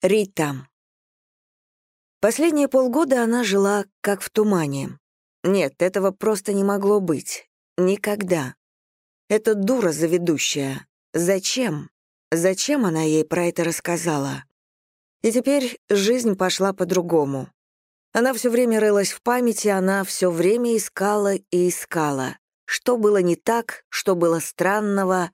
Рита. Последние полгода она жила как в тумане. Нет, этого просто не могло быть. Никогда. Это дура заведущая. Зачем? Зачем она ей про это рассказала? И теперь жизнь пошла по-другому. Она все время рылась в памяти, она все время искала и искала. Что было не так, что было странного.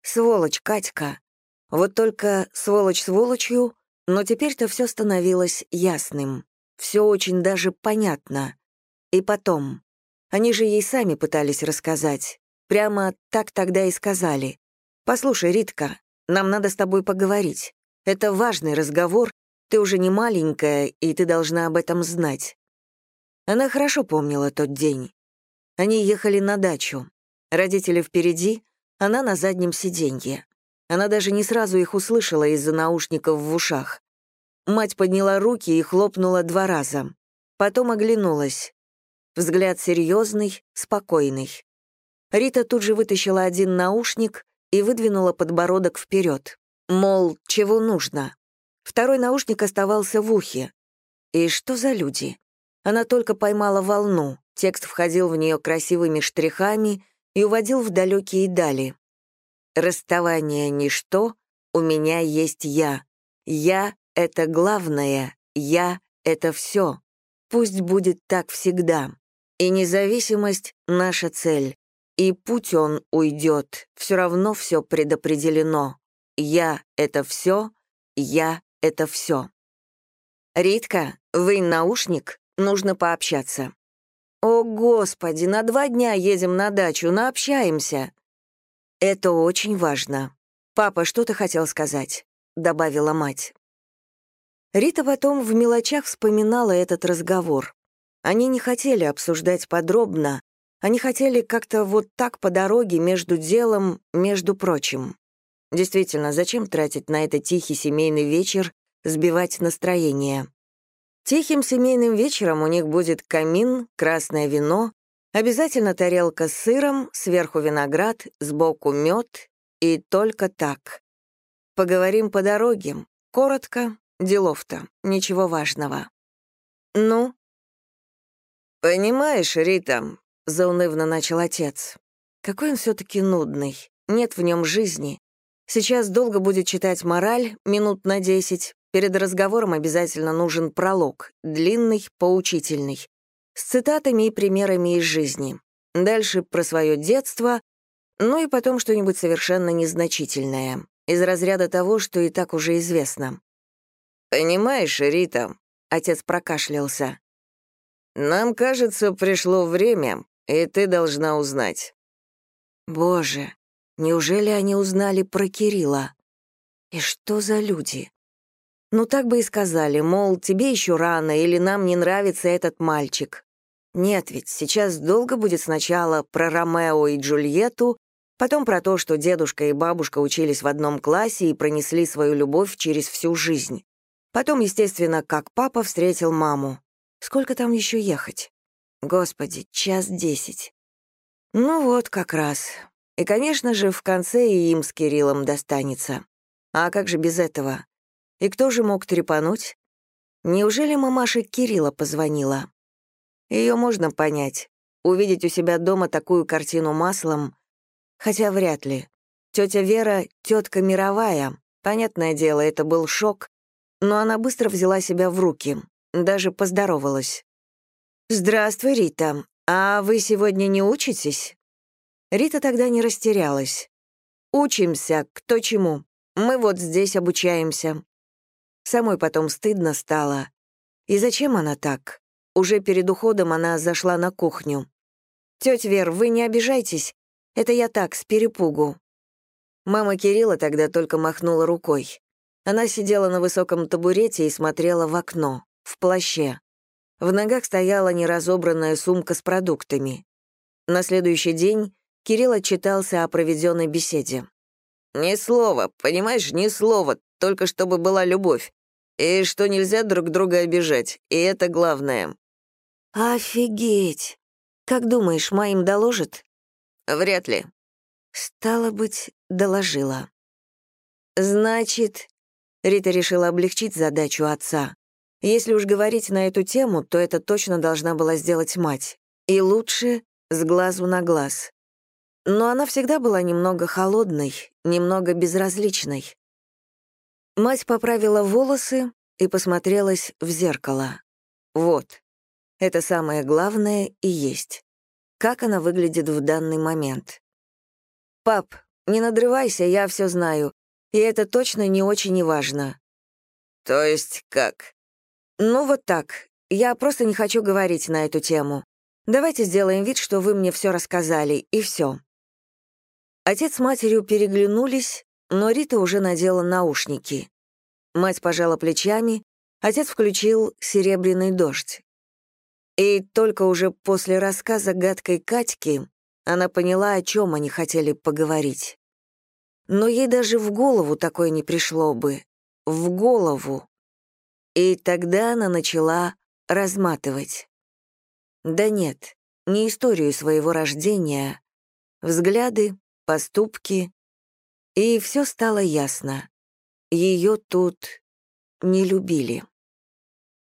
Сволочь, Катька. Вот только сволочь сволочью, но теперь-то все становилось ясным. Все очень даже понятно. И потом. Они же ей сами пытались рассказать. Прямо так тогда и сказали. «Послушай, Ритка, нам надо с тобой поговорить. Это важный разговор, ты уже не маленькая, и ты должна об этом знать». Она хорошо помнила тот день. Они ехали на дачу. Родители впереди, она на заднем сиденье. Она даже не сразу их услышала из-за наушников в ушах. Мать подняла руки и хлопнула два раза. Потом оглянулась. Взгляд серьезный, спокойный. Рита тут же вытащила один наушник и выдвинула подбородок вперед. Мол, чего нужно? Второй наушник оставался в ухе. И что за люди? Она только поймала волну, текст входил в нее красивыми штрихами и уводил в далекие дали. Расставание — ничто, у меня есть я. Я — это главное, я — это все. Пусть будет так всегда. И независимость — наша цель. И путь он уйдет, все равно все предопределено. Я — это все, я — это все. «Ритка, вы наушник, нужно пообщаться». «О, Господи, на два дня едем на дачу, наобщаемся», «Это очень важно. Папа, что ты хотел сказать?» — добавила мать. Рита потом в мелочах вспоминала этот разговор. Они не хотели обсуждать подробно, они хотели как-то вот так по дороге между делом, между прочим. Действительно, зачем тратить на это тихий семейный вечер, сбивать настроение? Тихим семейным вечером у них будет камин, красное вино, Обязательно тарелка с сыром, сверху виноград, сбоку мед и только так. Поговорим по дороге. Коротко, делов-то, ничего важного. Ну? Понимаешь, Рита, заунывно начал отец. Какой он все-таки нудный. Нет в нем жизни. Сейчас долго будет читать мораль, минут на десять. Перед разговором обязательно нужен пролог, длинный, поучительный с цитатами и примерами из жизни. Дальше про свое детство, ну и потом что-нибудь совершенно незначительное, из разряда того, что и так уже известно. «Понимаешь, Рита», — отец прокашлялся, «нам, кажется, пришло время, и ты должна узнать». «Боже, неужели они узнали про Кирилла? И что за люди?» Ну, так бы и сказали, мол, тебе еще рано, или нам не нравится этот мальчик. Нет, ведь сейчас долго будет сначала про Ромео и Джульетту, потом про то, что дедушка и бабушка учились в одном классе и пронесли свою любовь через всю жизнь. Потом, естественно, как папа встретил маму. Сколько там еще ехать? Господи, час десять. Ну вот, как раз. И, конечно же, в конце и им с Кириллом достанется. А как же без этого? И кто же мог трепануть? Неужели мамаша Кирилла позвонила? Ее можно понять. Увидеть у себя дома такую картину маслом, хотя вряд ли. Тетя Вера — тетка мировая. Понятное дело, это был шок, но она быстро взяла себя в руки, даже поздоровалась. «Здравствуй, Рита. А вы сегодня не учитесь?» Рита тогда не растерялась. «Учимся, кто чему. Мы вот здесь обучаемся». Самой потом стыдно стало. И зачем она так? Уже перед уходом она зашла на кухню. «Тетя Вер, вы не обижайтесь. Это я так, с перепугу». Мама Кирилла тогда только махнула рукой. Она сидела на высоком табурете и смотрела в окно, в плаще. В ногах стояла неразобранная сумка с продуктами. На следующий день Кирилл отчитался о проведенной беседе. «Ни слова, понимаешь, ни слова, только чтобы была любовь. И что нельзя друг друга обижать, и это главное. «Офигеть! Как думаешь, моим доложит?» «Вряд ли». «Стало быть, доложила». «Значит...» Рита решила облегчить задачу отца. Если уж говорить на эту тему, то это точно должна была сделать мать. И лучше с глазу на глаз. Но она всегда была немного холодной, немного безразличной. Мать поправила волосы и посмотрелась в зеркало. Вот, это самое главное и есть. Как она выглядит в данный момент. «Пап, не надрывайся, я все знаю. И это точно не очень и важно». «То есть как?» «Ну вот так. Я просто не хочу говорить на эту тему. Давайте сделаем вид, что вы мне все рассказали, и все». Отец с матерью переглянулись, но Рита уже надела наушники. Мать пожала плечами, отец включил «Серебряный дождь». И только уже после рассказа гадкой Катьки она поняла, о чем они хотели поговорить. Но ей даже в голову такое не пришло бы. В голову. И тогда она начала разматывать. Да нет, не историю своего рождения, взгляды, поступки, и все стало ясно. Ее тут не любили.